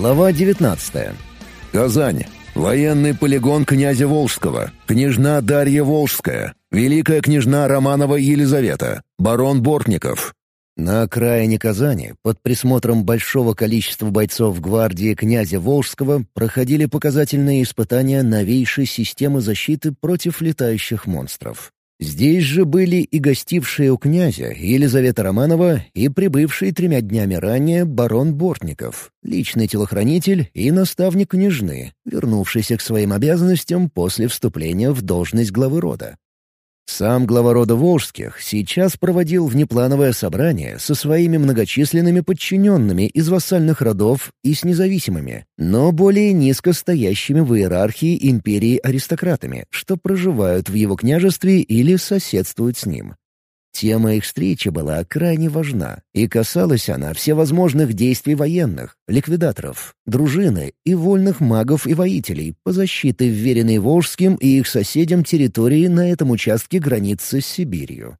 Глава 19. Казань. Военный полигон князя Волжского. Княжна Дарья Волжская. Великая княжна Романова Елизавета. Барон Бортников. На окраине Казани, под присмотром большого количества бойцов гвардии князя Волжского, проходили показательные испытания новейшей системы защиты против летающих монстров. Здесь же были и гостившие у князя Елизавета Романова и прибывший тремя днями ранее барон Бортников, личный телохранитель и наставник княжны, вернувшийся к своим обязанностям после вступления в должность главы рода. Сам глава рода Волжских сейчас проводил внеплановое собрание со своими многочисленными подчиненными из вассальных родов и с независимыми, но более низко стоящими в иерархии империи аристократами, что проживают в его княжестве или соседствуют с ним. Тема их встречи была крайне важна, и касалась она всевозможных действий военных, ликвидаторов, дружины и вольных магов и воителей по защите вверенной Волжским и их соседям территории на этом участке границы с Сибирью.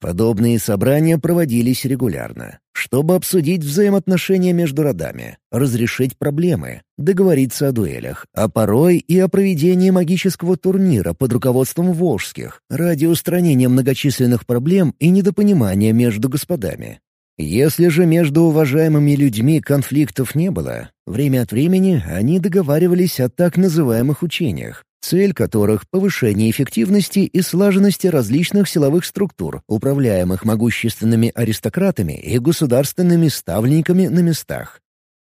Подобные собрания проводились регулярно, чтобы обсудить взаимоотношения между родами, разрешить проблемы, договориться о дуэлях, а порой и о проведении магического турнира под руководством Волжских ради устранения многочисленных проблем и недопонимания между господами. Если же между уважаемыми людьми конфликтов не было, время от времени они договаривались о так называемых учениях, цель которых — повышение эффективности и слаженности различных силовых структур, управляемых могущественными аристократами и государственными ставленниками на местах.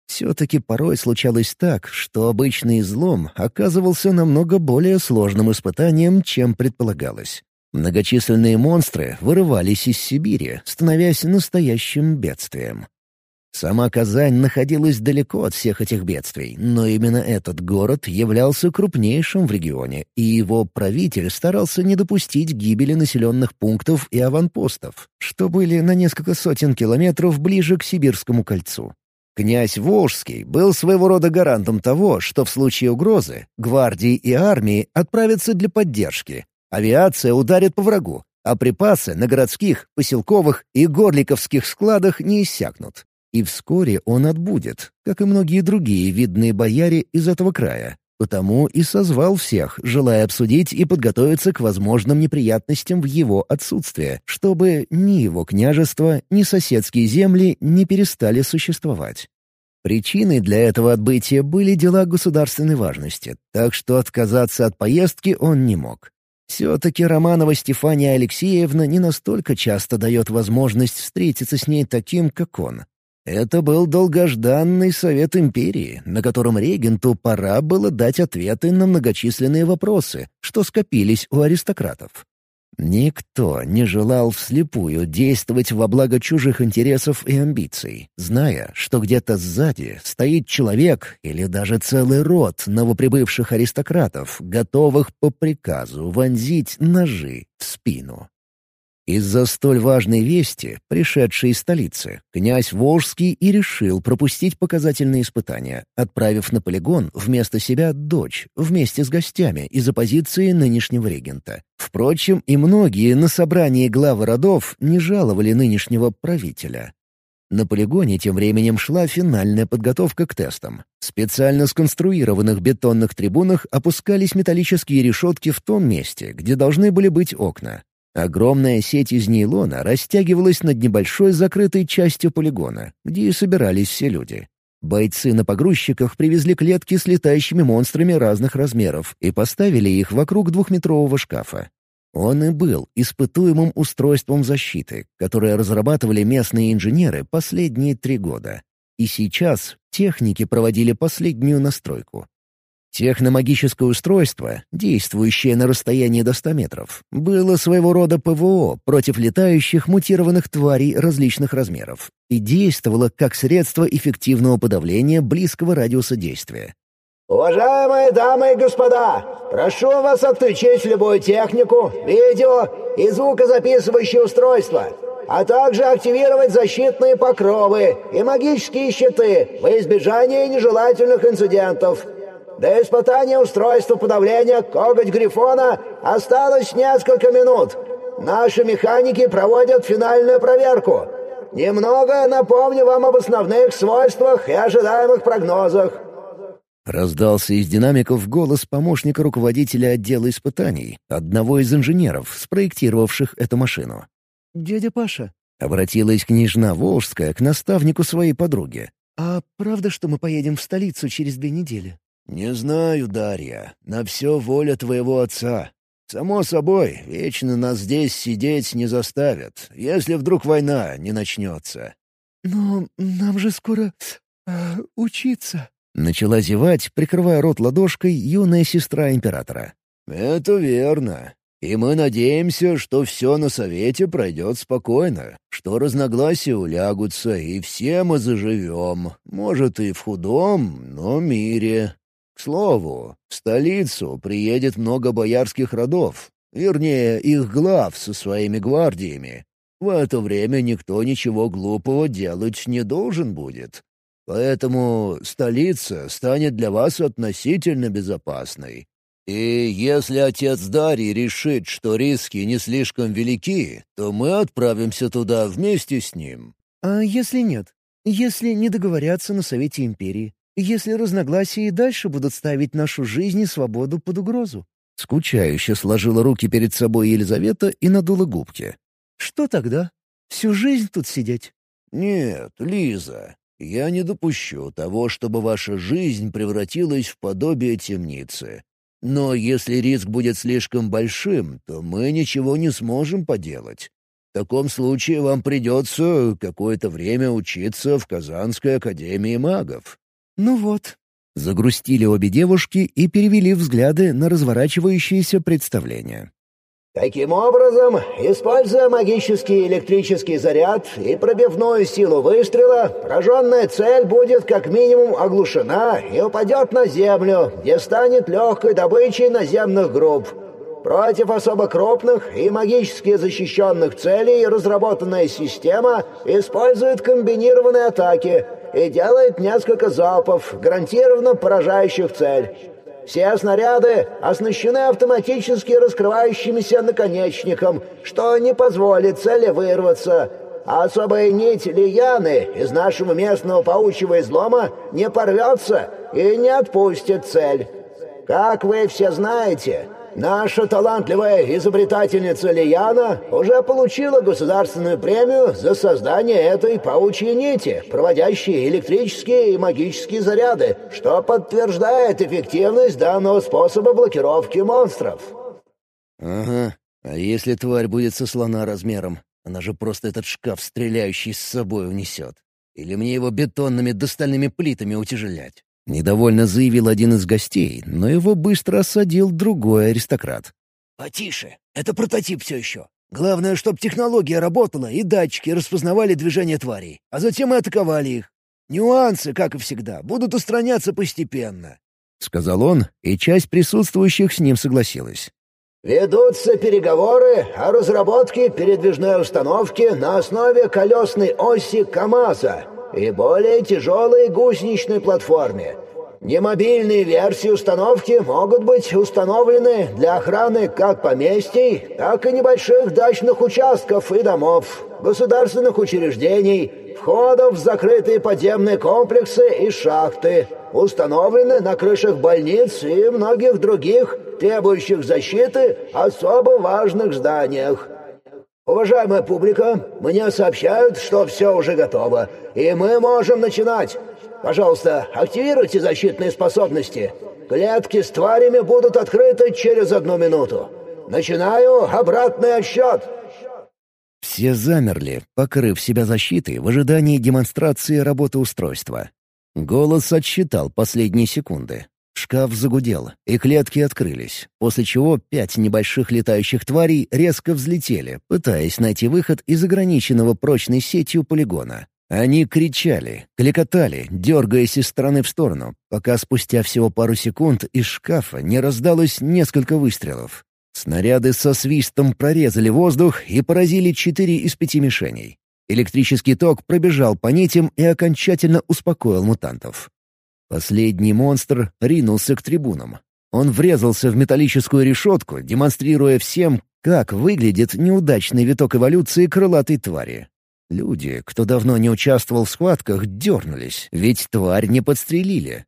Все-таки порой случалось так, что обычный излом оказывался намного более сложным испытанием, чем предполагалось. Многочисленные монстры вырывались из Сибири, становясь настоящим бедствием. Сама Казань находилась далеко от всех этих бедствий, но именно этот город являлся крупнейшим в регионе, и его правитель старался не допустить гибели населенных пунктов и аванпостов, что были на несколько сотен километров ближе к Сибирскому кольцу. Князь Волжский был своего рода гарантом того, что в случае угрозы гвардии и армии отправятся для поддержки, авиация ударит по врагу, а припасы на городских, поселковых и горликовских складах не иссякнут. И вскоре он отбудет, как и многие другие видные бояре из этого края. Потому и созвал всех, желая обсудить и подготовиться к возможным неприятностям в его отсутствие, чтобы ни его княжество, ни соседские земли не перестали существовать. Причиной для этого отбытия были дела государственной важности, так что отказаться от поездки он не мог. Все-таки Романова Стефания Алексеевна не настолько часто дает возможность встретиться с ней таким, как он. Это был долгожданный совет империи, на котором регенту пора было дать ответы на многочисленные вопросы, что скопились у аристократов. Никто не желал вслепую действовать во благо чужих интересов и амбиций, зная, что где-то сзади стоит человек или даже целый род новоприбывших аристократов, готовых по приказу вонзить ножи в спину. Из-за столь важной вести, пришедшей из столицы, князь Волжский и решил пропустить показательные испытания, отправив на полигон вместо себя дочь вместе с гостями из оппозиции нынешнего регента. Впрочем, и многие на собрании главы родов не жаловали нынешнего правителя. На полигоне тем временем шла финальная подготовка к тестам. В специально сконструированных бетонных трибунах опускались металлические решетки в том месте, где должны были быть окна. Огромная сеть из нейлона растягивалась над небольшой закрытой частью полигона, где и собирались все люди. Бойцы на погрузчиках привезли клетки с летающими монстрами разных размеров и поставили их вокруг двухметрового шкафа. Он и был испытуемым устройством защиты, которое разрабатывали местные инженеры последние три года. И сейчас техники проводили последнюю настройку. Техномагическое устройство, действующее на расстоянии до 100 метров, было своего рода ПВО против летающих мутированных тварей различных размеров и действовало как средство эффективного подавления близкого радиуса действия. «Уважаемые дамы и господа, прошу вас отключить любую технику, видео и звукозаписывающее устройство, а также активировать защитные покровы и магические щиты во избежание нежелательных инцидентов». До испытания устройства подавления коготь Грифона осталось несколько минут. Наши механики проводят финальную проверку. Немного напомню вам об основных свойствах и ожидаемых прогнозах». Раздался из динамиков голос помощника руководителя отдела испытаний, одного из инженеров, спроектировавших эту машину. «Дядя Паша», — обратилась княжна Волжская к наставнику своей подруги. «А правда, что мы поедем в столицу через две недели?» «Не знаю, Дарья. На все воля твоего отца. Само собой, вечно нас здесь сидеть не заставят, если вдруг война не начнется». «Но нам же скоро... Э, учиться». Начала зевать, прикрывая рот ладошкой, юная сестра императора. «Это верно. И мы надеемся, что все на совете пройдет спокойно, что разногласия улягутся, и все мы заживем, может, и в худом, но мире. К слову, в столицу приедет много боярских родов, вернее, их глав со своими гвардиями. В это время никто ничего глупого делать не должен будет. Поэтому столица станет для вас относительно безопасной. И если отец Дарьи решит, что риски не слишком велики, то мы отправимся туда вместе с ним». «А если нет? Если не договорятся на Совете Империи? Если разногласия и дальше будут ставить нашу жизнь и свободу под угрозу?» Скучающе сложила руки перед собой Елизавета и надула губки. «Что тогда? Всю жизнь тут сидеть?» «Нет, Лиза, я не допущу того, чтобы ваша жизнь превратилась в подобие темницы. Но если риск будет слишком большим, то мы ничего не сможем поделать. В таком случае вам придется какое-то время учиться в Казанской академии магов». «Ну вот». Загрустили обе девушки и перевели взгляды на разворачивающееся представление. Таким образом, используя магический электрический заряд и пробивную силу выстрела, пораженная цель будет как минимум оглушена и упадет на землю, где станет легкой добычей наземных групп. Против особо крупных и магически защищенных целей разработанная система использует комбинированные атаки и делает несколько залпов, гарантированно поражающих цель. Все снаряды оснащены автоматически раскрывающимся наконечником, что не позволит цели вырваться, а особая нить лияны из нашего местного паучьего излома не порвется и не отпустит цель. Как вы все знаете, Наша талантливая изобретательница Лияна уже получила государственную премию за создание этой паучьей нити, проводящей электрические и магические заряды, что подтверждает эффективность данного способа блокировки монстров. Ага. А если тварь будет со слона размером? Она же просто этот шкаф, стреляющий с собой, унесет. Или мне его бетонными достальными плитами утяжелять? Недовольно заявил один из гостей, но его быстро осадил другой аристократ. «Потише. Это прототип все еще. Главное, чтобы технология работала и датчики распознавали движение тварей, а затем и атаковали их. Нюансы, как и всегда, будут устраняться постепенно», — сказал он, и часть присутствующих с ним согласилась. «Ведутся переговоры о разработке передвижной установки на основе колесной оси КАМАЗа и более тяжелой гусеничной платформе. Немобильные версии установки могут быть установлены для охраны как поместий, так и небольших дачных участков и домов, государственных учреждений, входов в закрытые подземные комплексы и шахты, установлены на крышах больниц и многих других, требующих защиты, особо важных зданиях. «Уважаемая публика, мне сообщают, что все уже готово, и мы можем начинать. Пожалуйста, активируйте защитные способности. Клетки с тварями будут открыты через одну минуту. Начинаю обратный отсчет». Все замерли, покрыв себя защитой в ожидании демонстрации работы устройства. Голос отсчитал последние секунды. Шкаф загудел, и клетки открылись, после чего пять небольших летающих тварей резко взлетели, пытаясь найти выход из ограниченного прочной сетью полигона. Они кричали, кликотали, дергаясь из стороны в сторону, пока спустя всего пару секунд из шкафа не раздалось несколько выстрелов. Снаряды со свистом прорезали воздух и поразили четыре из пяти мишеней. Электрический ток пробежал по нитям и окончательно успокоил мутантов. Последний монстр ринулся к трибунам. Он врезался в металлическую решетку, демонстрируя всем, как выглядит неудачный виток эволюции крылатой твари. Люди, кто давно не участвовал в схватках, дернулись, ведь тварь не подстрелили.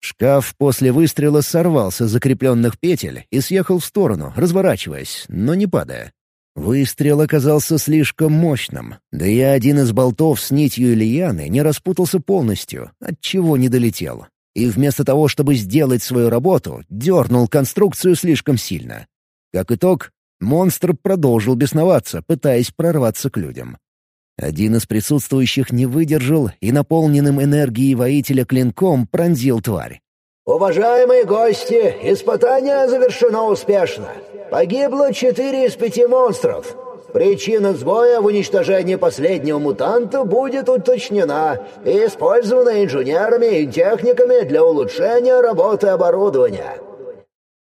Шкаф после выстрела сорвался с закрепленных петель и съехал в сторону, разворачиваясь, но не падая. Выстрел оказался слишком мощным, да и один из болтов с нитью лияны не распутался полностью, отчего не долетел. И вместо того, чтобы сделать свою работу, дернул конструкцию слишком сильно. Как итог, монстр продолжил бесноваться, пытаясь прорваться к людям. Один из присутствующих не выдержал и наполненным энергией воителя клинком пронзил тварь. «Уважаемые гости, испытание завершено успешно. Погибло четыре из пяти монстров. Причина сбоя в уничтожении последнего мутанта будет уточнена и использована инженерами и техниками для улучшения работы оборудования».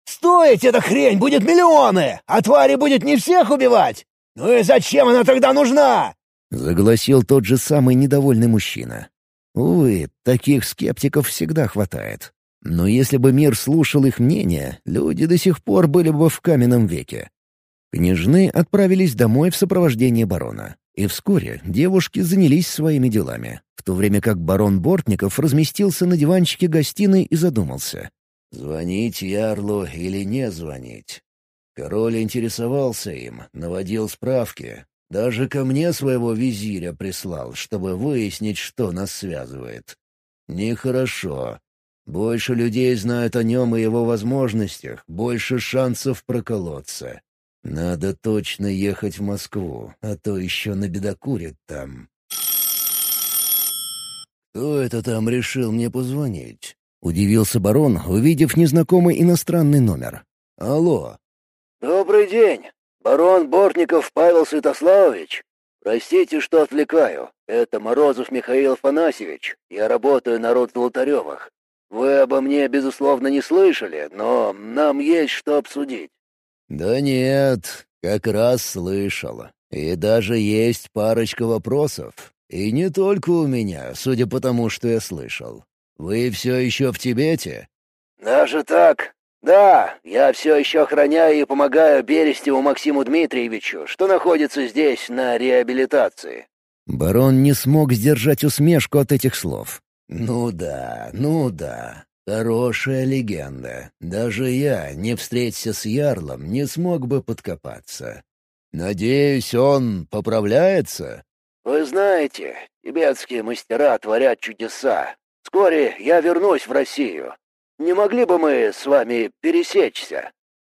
«Стоить эта хрень будет миллионы, а твари будет не всех убивать! Ну и зачем она тогда нужна?» — заголосил тот же самый недовольный мужчина. Увы, таких скептиков всегда хватает. Но если бы мир слушал их мнение, люди до сих пор были бы в каменном веке. Княжны отправились домой в сопровождении барона. И вскоре девушки занялись своими делами, в то время как барон Бортников разместился на диванчике гостиной и задумался. Звонить Ярлу или не звонить? Король интересовался им, наводил справки, даже ко мне своего визиря прислал, чтобы выяснить, что нас связывает. Нехорошо. Больше людей знают о нем и его возможностях, больше шансов проколоться. Надо точно ехать в Москву, а то еще набедокурит там. «Кто это там решил мне позвонить?» — удивился барон, увидев незнакомый иностранный номер. «Алло». «Добрый день. «Барон Бортников Павел Святославович? Простите, что отвлекаю. Это Морозов Михаил Афанасьевич. Я работаю на род Золотаревых. Вы обо мне, безусловно, не слышали, но нам есть что обсудить». «Да нет, как раз слышал. И даже есть парочка вопросов. И не только у меня, судя по тому, что я слышал. Вы все еще в Тибете?» «Даже так. «Да, я все еще охраняю и помогаю Берестеву Максиму Дмитриевичу, что находится здесь на реабилитации». Барон не смог сдержать усмешку от этих слов. «Ну да, ну да. Хорошая легенда. Даже я, не встреться с Ярлом, не смог бы подкопаться. Надеюсь, он поправляется?» «Вы знаете, тибетские мастера творят чудеса. Вскоре я вернусь в Россию. Не могли бы мы с вами пересечься?»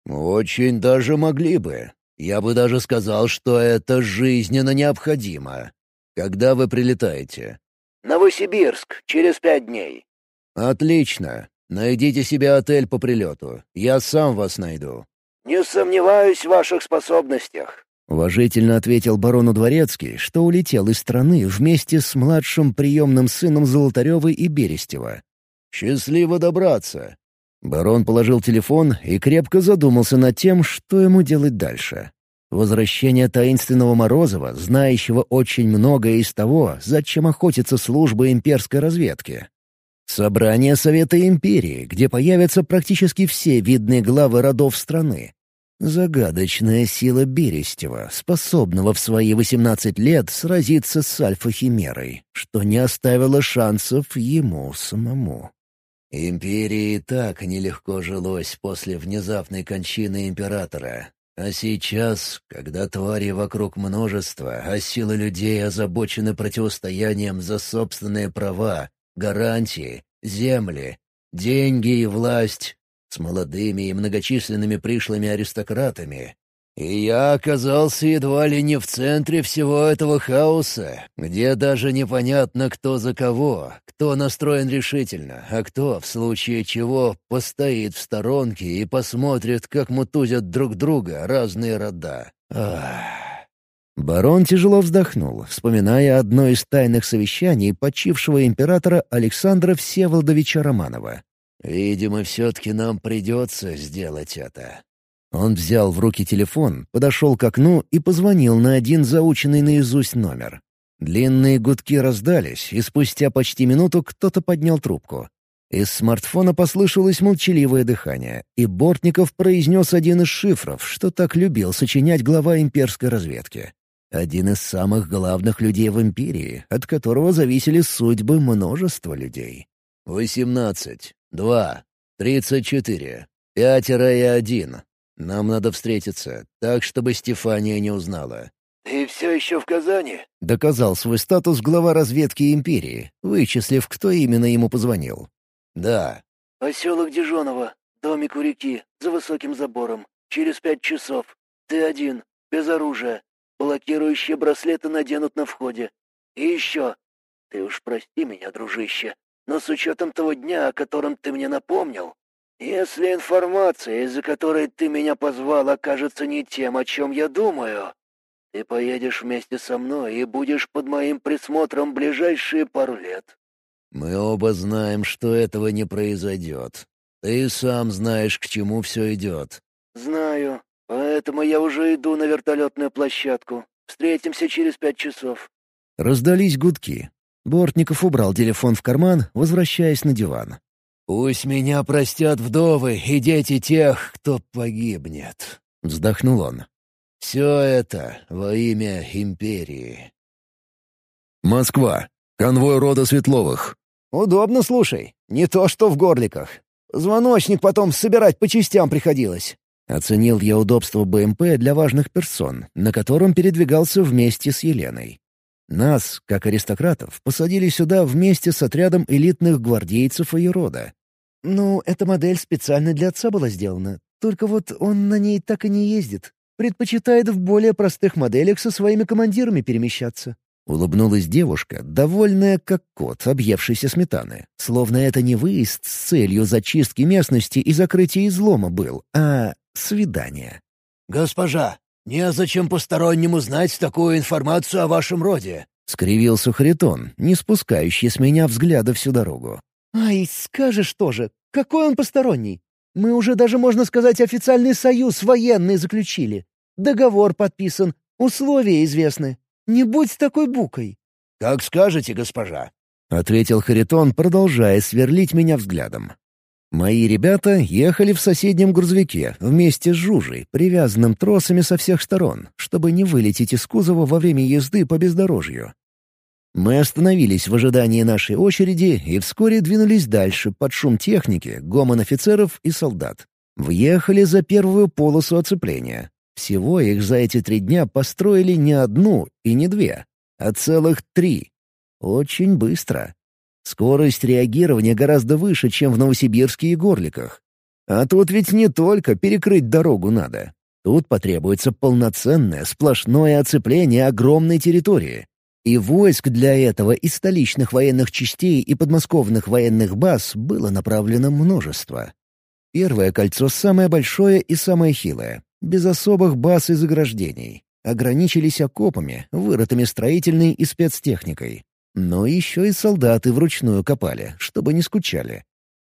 «Очень даже могли бы. Я бы даже сказал, что это жизненно необходимо. Когда вы прилетаете?» «Новосибирск, через пять дней». «Отлично. Найдите себе отель по прилету. Я сам вас найду». «Не сомневаюсь в ваших способностях», — уважительно ответил барону Дворецкий, что улетел из страны вместе с младшим приемным сыном Золотаревой и Берестева. «Счастливо добраться!» Барон положил телефон и крепко задумался над тем, что ему делать дальше. Возвращение таинственного Морозова, знающего очень многое из того, зачем охотится служба имперской разведки. Собрание Совета Империи, где появятся практически все видные главы родов страны. Загадочная сила Берестева, способного в свои 18 лет сразиться с Альфа-Химерой, что не оставило шансов ему самому. Империи так нелегко жилось после внезапной кончины императора. А сейчас, когда твари вокруг множества, а силы людей озабочены противостоянием за собственные права, гарантии, земли, деньги и власть, с молодыми и многочисленными пришлыми аристократами, и я оказался едва ли не в центре всего этого хаоса, где даже непонятно, кто за кого, кто настроен решительно, а кто, в случае чего, постоит в сторонке и посмотрит, как мутузят друг друга разные рода. Барон тяжело вздохнул, вспоминая одно из тайных совещаний почившего императора Александра Всеволодовича Романова. «Видимо, все-таки нам придется сделать это. Он взял в руки телефон, подошел к окну и позвонил на один заученный наизусть номер. Длинные гудки раздались, и спустя почти минуту кто-то поднял трубку. Из смартфона послышалось молчаливое дыхание, и Бортников произнес один из шифров, что так любил сочинять глава имперской разведки. Один из самых главных людей в Империи, от которого зависели судьбы множества людей. «Восемнадцать, два, тридцать четыре, пятеро и один. Нам надо встретиться, так, чтобы Стефания не узнала». «Ты все еще в Казани?» — доказал свой статус глава разведки Империи, вычислив, кто именно ему позвонил. «Да». «Поселок Дижонова, домик у реки, за высоким забором. Через пять часов. Ты один, без оружия. Блокирующие браслеты наденут на входе. И еще. Ты уж прости меня, дружище, но с учетом того дня, о котором ты мне напомнил, если информация, из-за которой ты меня позвал, окажется не тем, о чем я думаю, ты поедешь вместе со мной и будешь под моим присмотром ближайшие пару лет». «Мы оба знаем, что этого не произойдет. Ты сам знаешь, к чему все идет». «Знаю. Поэтому я уже иду на вертолетную площадку. Встретимся через пять часов». Раздались гудки. Бортников убрал телефон в карман, возвращаясь на диван. «Пусть меня простят вдовы и дети тех, кто погибнет», — вздохнул он. «Все это во имя империи». Москва. Конвой рода Светловых. «Удобно, слушай. Не то, что в горликах. Звоночник потом собирать по частям приходилось. Оценил я удобство БМП для важных персон, на котором передвигался вместе с Еленой. Нас, как аристократов, посадили сюда вместе с отрядом элитных гвардейцев и рода. «Ну, эта модель специально для отца была сделана. Только вот он на ней так и не ездит. Предпочитает в более простых моделях со своими командирами перемещаться». Улыбнулась девушка, довольная как кот, объевшийся сметаны. Словно это не выезд с целью зачистки местности и закрытия излома был, а свидание. «Госпожа, незачем постороннему знать такую информацию о вашем роде», — скривился Харитон, не спускающий с меня взгляда всю дорогу. «Ай, скажешь тоже, какой он посторонний? Мы уже даже, можно сказать, официальный союз военный заключили. Договор подписан, условия известны. Не будь такой букой». «Как скажете, госпожа», — ответил Харитон, продолжая сверлить меня взглядом. Мои ребята ехали в соседнем грузовике вместе с Жужей, привязанным тросами со всех сторон, чтобы не вылететь из кузова во время езды по бездорожью. Мы остановились в ожидании нашей очереди и вскоре двинулись дальше под шум техники, гомон офицеров и солдат. Въехали за первую полосу оцепления. Всего их за эти три дня построили не одну и не две, а целых три. Очень быстро. Скорость реагирования гораздо выше, чем в Новосибирске и Горликах. А тут ведь не только перекрыть дорогу надо. Тут потребуется полноценное сплошное оцепление огромной территории. И войск для этого из столичных военных частей и подмосковных военных баз было направлено множество. Первое кольцо самое большое и самое хилое, без особых баз и заграждений. Ограничились окопами, вырытыми строительной и спецтехникой. Но еще и солдаты вручную копали, чтобы не скучали.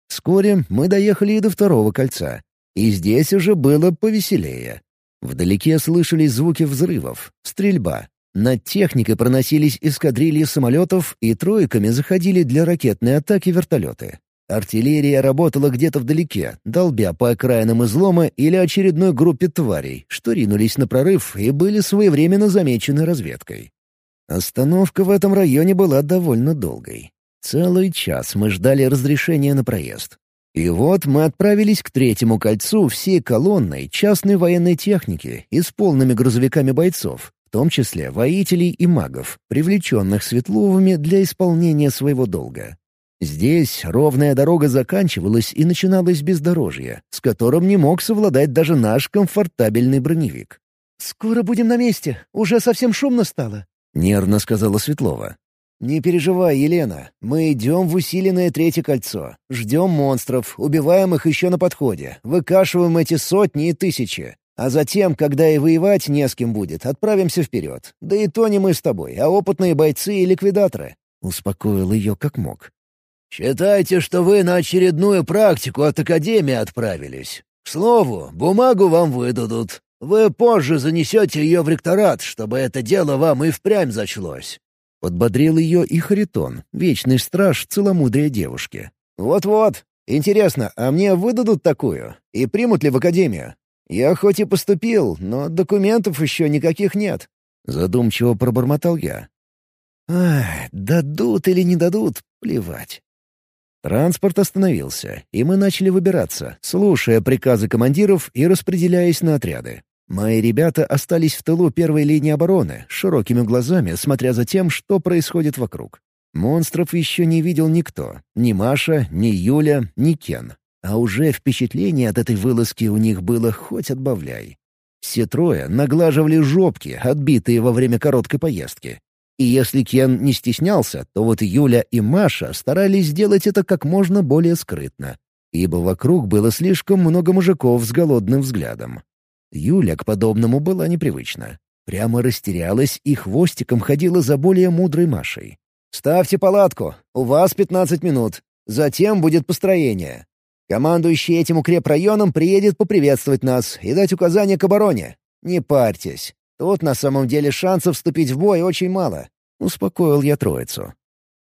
Вскоре мы доехали и до второго кольца. И здесь уже было повеселее. Вдалеке слышались звуки взрывов, стрельба. Над техникой проносились эскадрильи самолетов и тройками заходили для ракетной атаки вертолеты. Артиллерия работала где-то вдалеке, долбя по окраинам излома или очередной группе тварей, что ринулись на прорыв и были своевременно замечены разведкой. Остановка в этом районе была довольно долгой. Целый час мы ждали разрешения на проезд. И вот мы отправились к третьему кольцу всей колонной частной военной техники и с полными грузовиками бойцов, в том числе воителей и магов, привлеченных Светловыми для исполнения своего долга. Здесь ровная дорога заканчивалась и начиналось бездорожье, с которым не мог совладать даже наш комфортабельный броневик. «Скоро будем на месте. Уже совсем шумно стало», — нервно сказала Светлова. «Не переживай, Елена. Мы идем в усиленное третье кольцо. Ждем монстров, убиваем их еще на подходе, выкашиваем эти сотни и тысячи. А затем, когда и воевать не с кем будет, отправимся вперед. Да и то не мы с тобой, а опытные бойцы и ликвидаторы». Успокоил ее как мог. «Считайте, что вы на очередную практику от Академии отправились. К слову, бумагу вам выдадут. Вы позже занесете ее в ректорат, чтобы это дело вам и впрямь зачлось». Подбодрил ее и Харитон, вечный страж целомудрия девушки. «Вот-вот. Интересно, а мне выдадут такую? И примут ли в академию? Я хоть и поступил, но документов еще никаких нет». Задумчиво пробормотал я. Ах, дадут или не дадут, плевать. Транспорт остановился, и мы начали выбираться, слушая приказы командиров и распределяясь на отряды. Мои ребята остались в тылу первой линии обороны, широкими глазами смотря за тем, что происходит вокруг. Монстров еще не видел никто. Ни Маша, ни Юля, ни Кен. А уже впечатление от этой вылазки у них было хоть отбавляй. Все трое наглаживали жопки, отбитые во время короткой поездки. И если Кен не стеснялся, то вот Юля и Маша старались сделать это как можно более скрытно, ибо вокруг было слишком много мужиков с голодным взглядом. Юля к подобному была непривычна. Прямо растерялась и хвостиком ходила за более мудрой Машей. «Ставьте палатку. У вас 15 минут. Затем будет построение. Командующий этим укрепрайоном приедет поприветствовать нас и дать указания к обороне. Не парьтесь. Тут на самом деле шансов вступить в бой очень мало». Успокоил я троицу.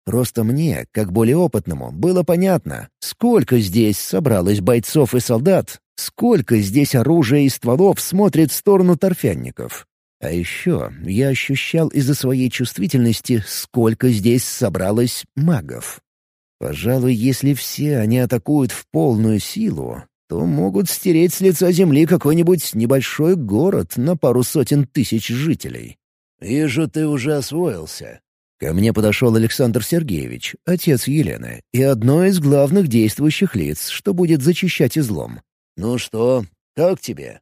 Просто мне, как более опытному, было понятно, сколько здесь собралось бойцов и солдат, сколько здесь оружия и стволов смотрит в сторону торфянников. А еще я ощущал из-за своей чувствительности, сколько здесь собралось магов. Пожалуй, если все они атакуют в полную силу, то могут стереть с лица земли какой-нибудь небольшой город на пару сотен тысяч жителей. «Вижу, ты уже освоился». Ко мне подошел Александр Сергеевич, отец Елены, и одно из главных действующих лиц, что будет зачищать излом. «Ну что, как тебе?»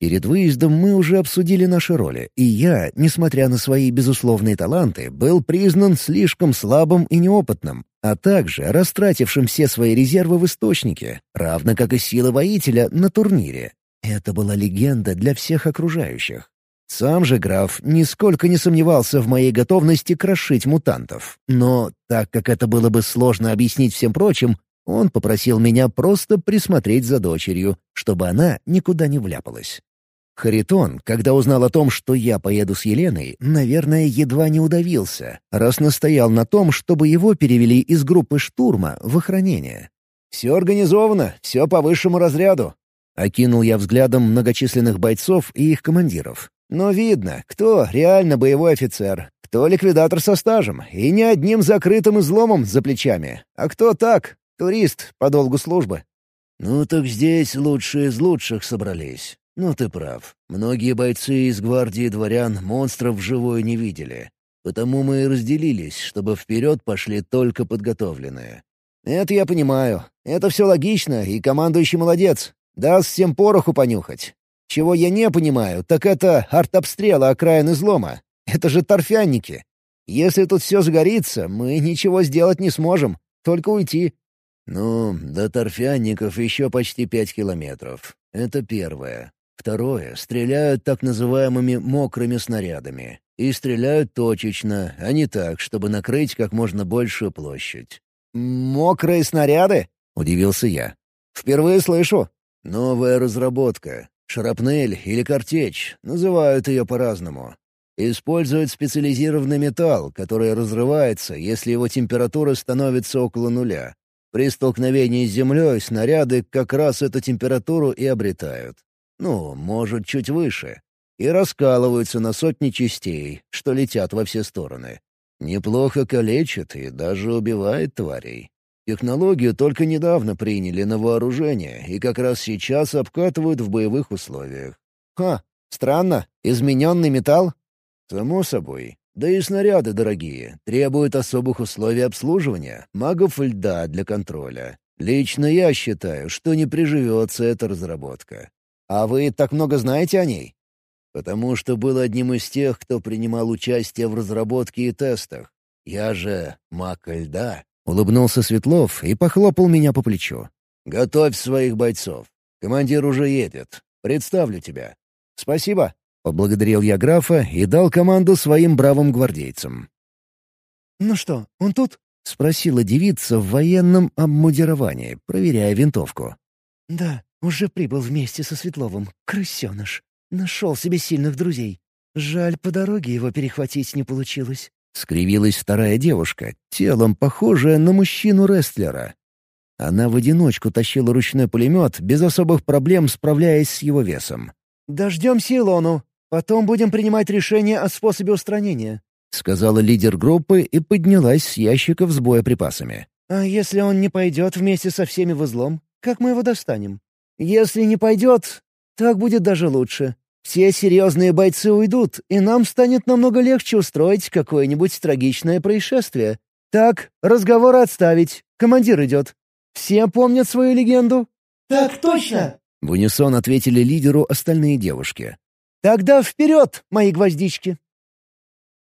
Перед выездом мы уже обсудили наши роли, и я, несмотря на свои безусловные таланты, был признан слишком слабым и неопытным, а также растратившим все свои резервы в источнике, равно как и силы воителя на турнире. Это была легенда для всех окружающих. Сам же граф нисколько не сомневался в моей готовности крошить мутантов. Но, так как это было бы сложно объяснить всем прочим, он попросил меня просто присмотреть за дочерью, чтобы она никуда не вляпалась. Харитон, когда узнал о том, что я поеду с Еленой, наверное, едва не удавился, раз настоял на том, чтобы его перевели из группы штурма в охранение. «Все организовано, все по высшему разряду», — окинул я взглядом многочисленных бойцов и их командиров. «Но видно, кто реально боевой офицер, кто ликвидатор со стажем и не одним закрытым изломом за плечами, а кто так, турист по долгу службы». «Ну так здесь лучшие из лучших собрались. «Ну, ты прав. Многие бойцы из гвардии дворян монстров вживую не видели. Потому мы и разделились, чтобы вперед пошли только подготовленные». «Это я понимаю. Это все логично, и командующий молодец. Даст всем пороху понюхать. Чего я не понимаю, так это артобстрелы окраин излома. Это же торфянники. Если тут все загорится, мы ничего сделать не сможем, только уйти». «Ну, до торфянников еще почти пять километров. Это первое. Второе — стреляют так называемыми «мокрыми снарядами». И стреляют точечно, а не так, чтобы накрыть как можно большую площадь. «Мокрые снаряды?» — удивился я. «Впервые слышу». «Новая разработка. Шрапнель или картечь. Называют ее по-разному. Используют специализированный металл, который разрывается, если его температура становится около нуля. При столкновении с землей снаряды как раз эту температуру и обретают. Ну, может, чуть выше. И раскалываются на сотни частей, что летят во все стороны. Неплохо калечит и даже убивает тварей. Технологию только недавно приняли на вооружение и как раз сейчас обкатывают в боевых условиях. Ха, странно. Измененный металл? Само собой. Да и снаряды дорогие, требуют особых условий обслуживания, магов льда для контроля. Лично я считаю, что не приживется эта разработка. «А вы так много знаете о ней?» «Потому что был одним из тех, кто принимал участие в разработке и тестах. Я же маг льда», — улыбнулся Светлов и похлопал меня по плечу. «Готовь своих бойцов. Командир уже едет. Представлю тебя». «Спасибо», — поблагодарил я графа и дал команду своим бравым гвардейцам. «Ну что, он тут?» — спросила девица в военном обмундировании, проверяя винтовку. «Да, уже прибыл вместе со Светловым. Крысеныш. Нашел себе сильных друзей. Жаль, по дороге его перехватить не получилось. Скривилась вторая девушка, телом похожая на мужчину-рестлера. Она в одиночку тащила ручной пулемет, без особых проблем справляясь с его весом. «Дождемся Илону. Потом будем принимать решение о способе устранения», — сказала лидер группы и поднялась с ящиков с боеприпасами. «А если он не пойдет вместе со всеми в излом, как мы его достанем?» «Если не пойдет, так будет даже лучше. Все серьезные бойцы уйдут, и нам станет намного легче устроить какое-нибудь трагичное происшествие. Так, разговор отставить. Командир идет. Все помнят свою легенду?» «Так точно!» — в унисон ответили лидеру остальные девушки. «Тогда вперед, мои гвоздички!»